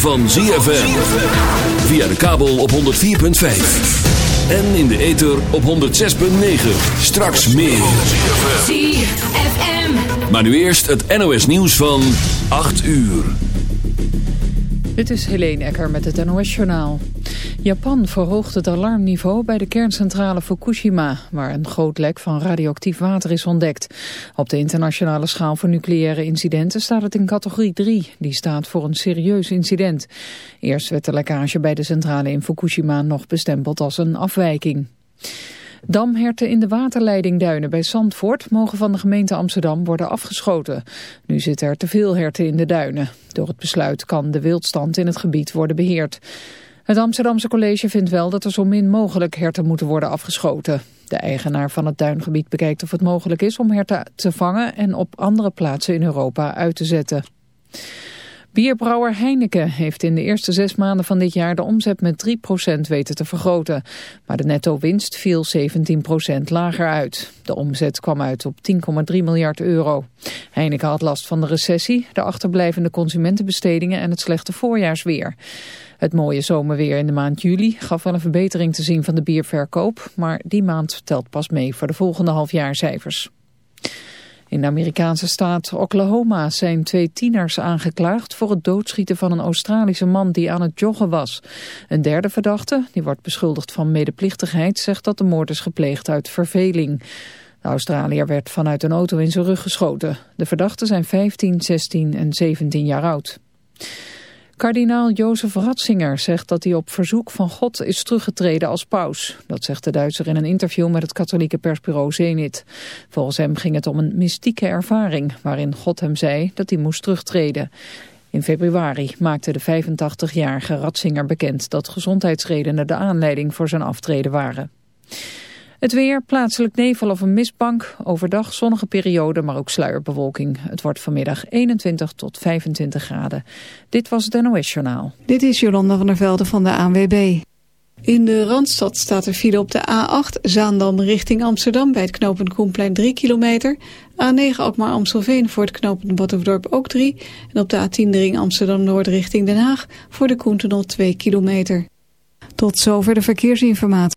van ZFM. Via de kabel op 104.5. En in de ether op 106.9. Straks meer. ZFM. Maar nu eerst het NOS nieuws van 8 uur. Dit is Helene Ecker met het NOS-journaal. Japan verhoogt het alarmniveau bij de kerncentrale Fukushima... waar een groot lek van radioactief water is ontdekt. Op de internationale schaal voor nucleaire incidenten staat het in categorie 3. Die staat voor een serieus incident. Eerst werd de lekkage bij de centrale in Fukushima nog bestempeld als een afwijking. Damherten in de waterleidingduinen bij Zandvoort mogen van de gemeente Amsterdam worden afgeschoten. Nu zitten er te veel herten in de duinen. Door het besluit kan de wildstand in het gebied worden beheerd. Het Amsterdamse college vindt wel dat er zo min mogelijk herten moeten worden afgeschoten. De eigenaar van het duingebied bekijkt of het mogelijk is om herten te vangen en op andere plaatsen in Europa uit te zetten. Bierbrouwer Heineken heeft in de eerste zes maanden van dit jaar de omzet met 3% weten te vergroten. Maar de netto-winst viel 17% lager uit. De omzet kwam uit op 10,3 miljard euro. Heineken had last van de recessie, de achterblijvende consumentenbestedingen en het slechte voorjaarsweer. Het mooie zomerweer in de maand juli gaf wel een verbetering te zien van de bierverkoop, maar die maand telt pas mee voor de volgende halfjaarcijfers. In de Amerikaanse staat Oklahoma zijn twee tieners aangeklaagd voor het doodschieten van een Australische man die aan het joggen was. Een derde verdachte, die wordt beschuldigd van medeplichtigheid, zegt dat de moord is gepleegd uit verveling. De Australiër werd vanuit een auto in zijn rug geschoten. De verdachten zijn 15, 16 en 17 jaar oud. Kardinaal Jozef Ratzinger zegt dat hij op verzoek van God is teruggetreden als paus. Dat zegt de Duitser in een interview met het katholieke persbureau Zenit. Volgens hem ging het om een mystieke ervaring waarin God hem zei dat hij moest terugtreden. In februari maakte de 85-jarige Ratzinger bekend dat gezondheidsredenen de aanleiding voor zijn aftreden waren. Het weer, plaatselijk nevel of een mistbank. Overdag zonnige periode, maar ook sluierbewolking. Het wordt vanmiddag 21 tot 25 graden. Dit was het NOS Journaal. Dit is Jolanda van der Velde van de ANWB. In de Randstad staat er file op de A8 Zaandam richting Amsterdam... bij het knooppunt Koenplein 3 kilometer. A9 Alkmaar Amstelveen voor het knooppunt Badhoevedorp ook 3. En op de A10 de ring Amsterdam-Noord richting Den Haag... voor de Koentunnel 2 kilometer. Tot zover de verkeersinformatie.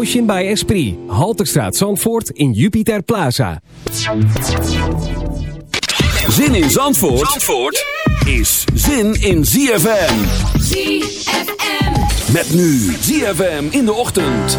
Motion by Esprit. Halterstraat Zandvoort in Jupiter Plaza. Zin in Zandvoort, Zandvoort is zin in ZFM. ZFM. Met nu ZFM in de ochtend.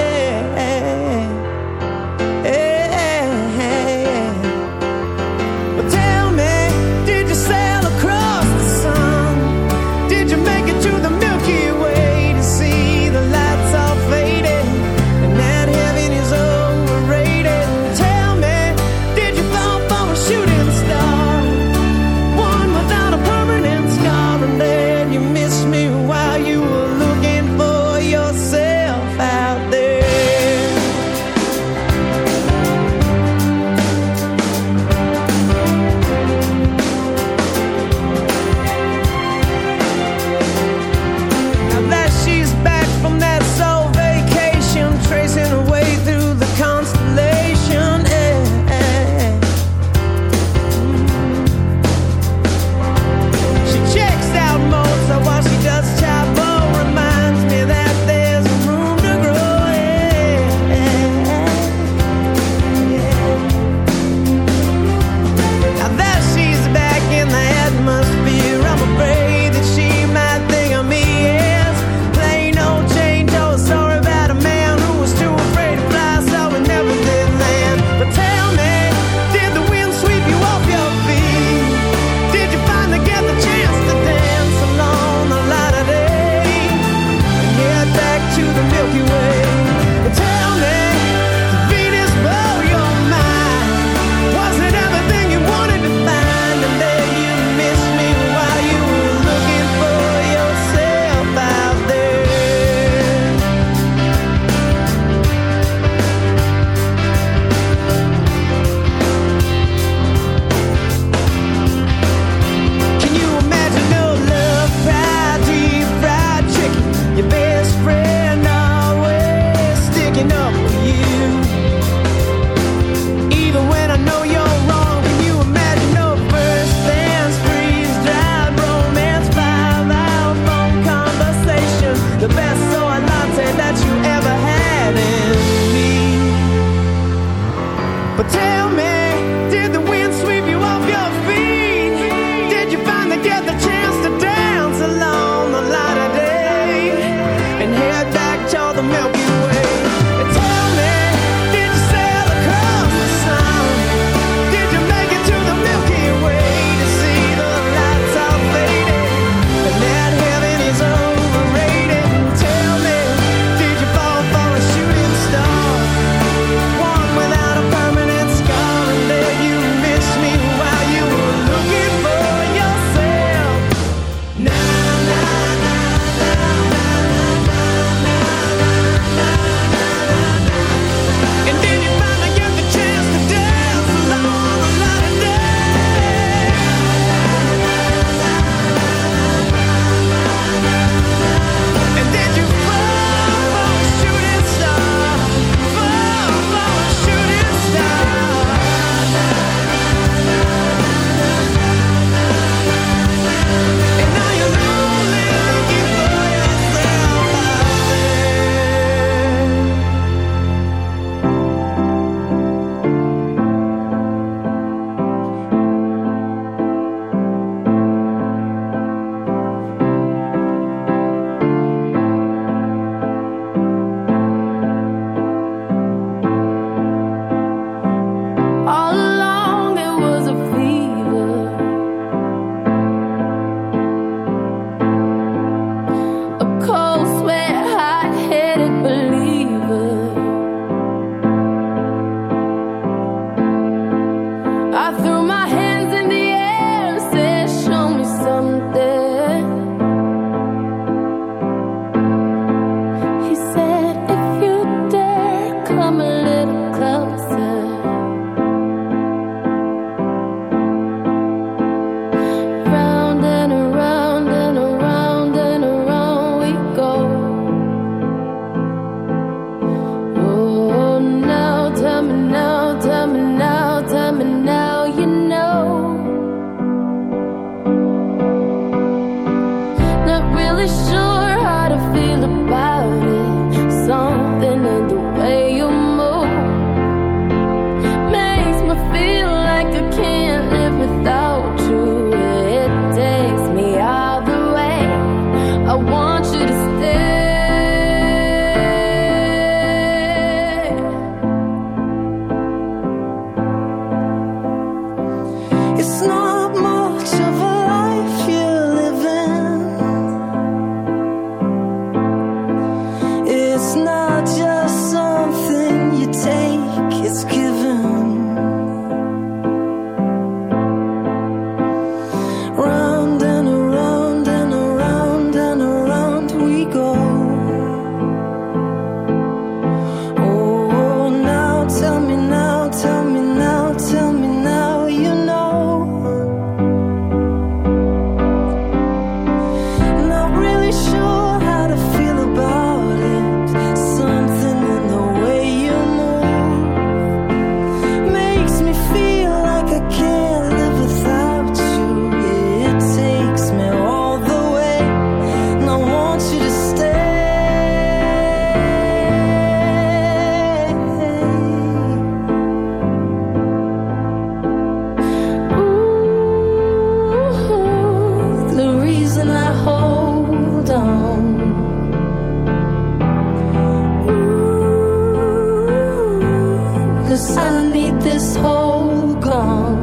Cause I need this hole gone.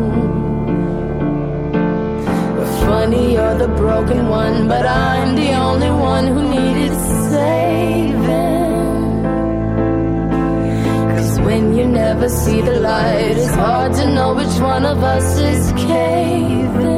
Funny, you're the broken one, but I'm the only one who needed saving. Cause when you never see the light, it's hard to know which one of us is caving.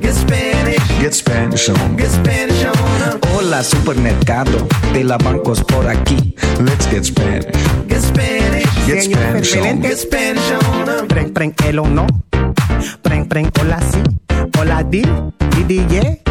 Get Spanish. Get Spanish on. Get Spanish on. Hola, supermercado de la bancos por aquí. Let's get Spanish. Get Spanish. Get Spanish on. Get Spanish on. Preng, preng, el o no. Preng, preng, hola si. Hola di, di di je.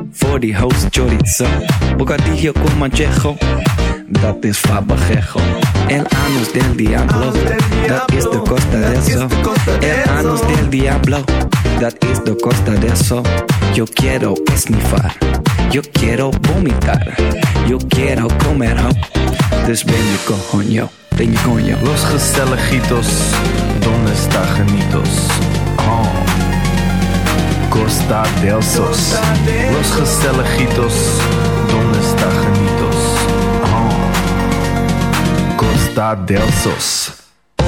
Voor die host chorizo. Bocadillo con manchejo. Dat is fabajejo. El anus del diablo. Dat is de costa de eso. El anus del diablo. Dat is de costa de eso. Yo quiero esnifar. Yo quiero vomitar. Yo quiero comer ho. Dus ben je coño. Ben je coño. Los gezelligitos, donde está genitos? Oh. Costa del Sos. Los gezelligitos, donde está? Oh. Costa del Sos.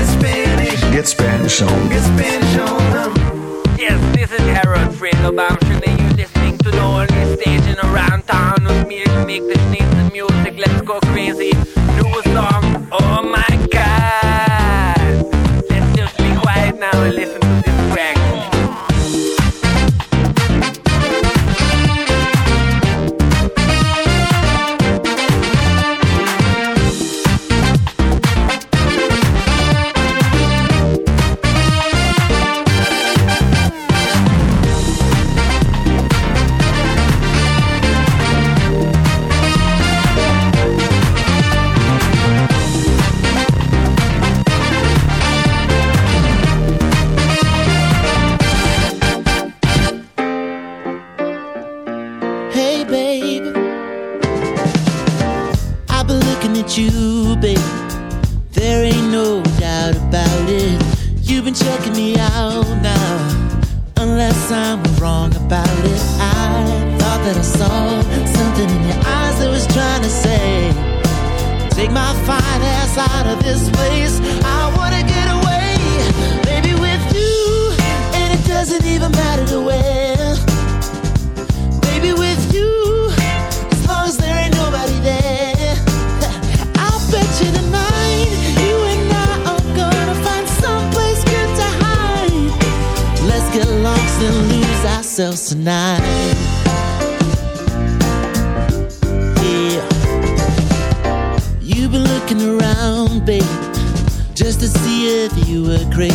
Get Spanish. Get Spanish on. Get Spanish on. Yes, this is Harold Friedelbaum. Should they you listening to the only station around town with me to make the sneeze music? Let's go crazy. New song. Oh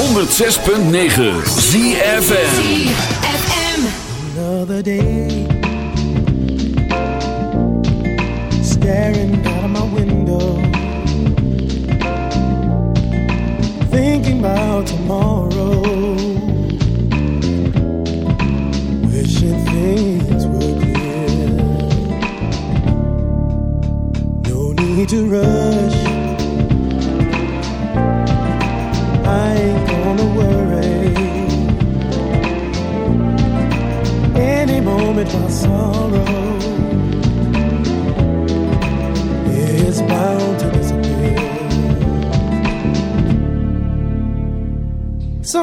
106.9 ZFM. Another day, staring out of my window, thinking about tomorrow, wishing things were clear. No need to rush.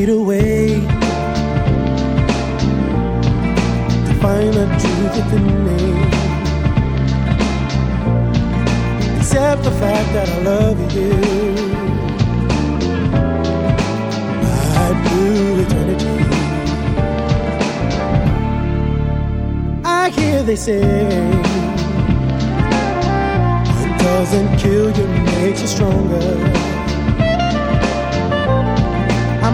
I need a way to find the truth within me. Accept the fact that I love you. I'd do eternity. I hear they say it doesn't kill you, makes you stronger.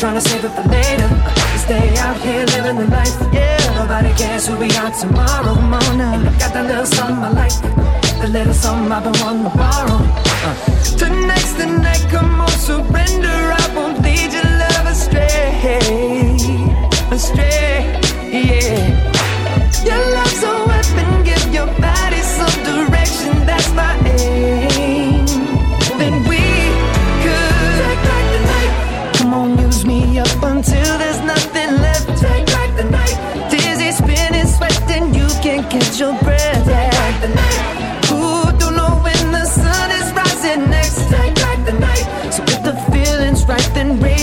trying to save it for later. Stay out here living the life. Yeah, nobody cares who we are tomorrow morning. And I got that little something I like, the little something I've been wanting to borrow. Uh, Tonight's the night, come on, surrender. I won't lead your love astray, astray. Yeah, your love's a weapon, give your body some direction. That's my.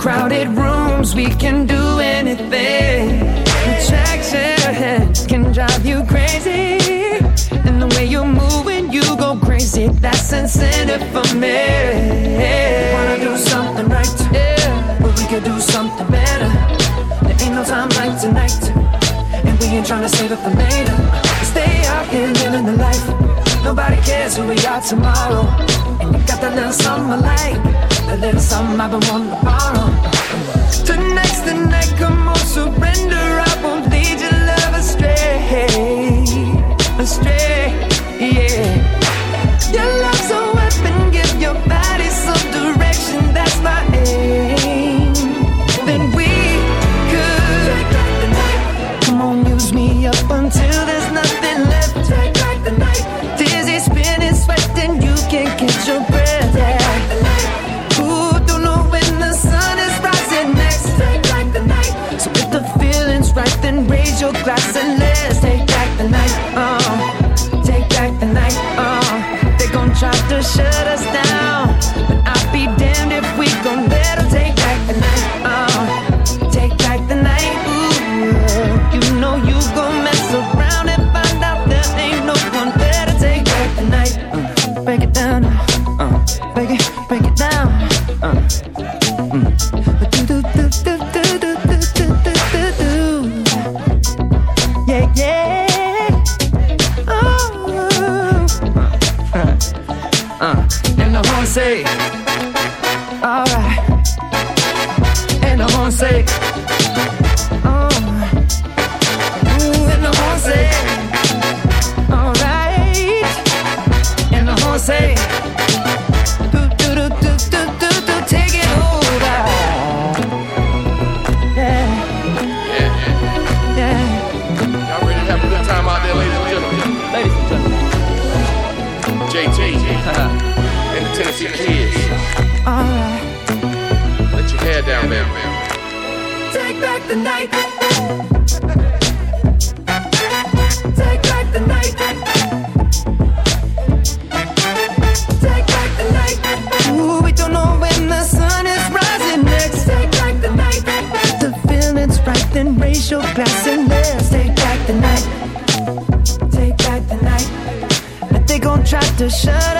crowded rooms, we can do anything. The checks hands can drive you crazy. And the way you move when you go crazy, that's incentive for me. We wanna do something right, yeah. but we could do something better. There ain't no time like tonight, and we ain't trying to save it for later. Stay out here living the life. Nobody cares who we are tomorrow, and you got that little something light. like a little something I've been wanting to borrow. Tonight's the night, come on, surrender. shut up.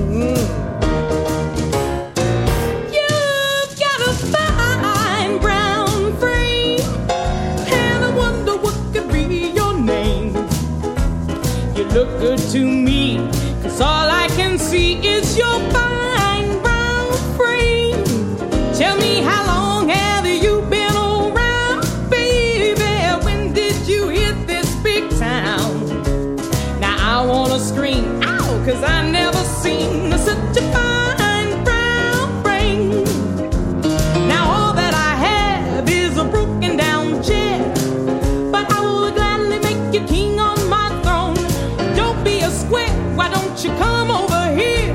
You come over here?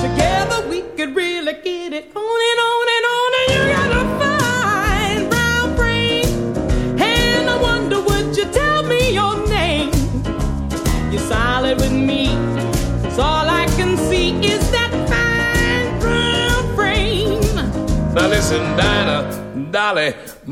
Together we could really get it on and on and on. And you got a fine brown frame, and I wonder would you tell me your name? You're solid with me, 'cause all I can see is that fine brown frame. Now listen, Dinah, Dolly,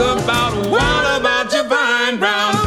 about, what about your brown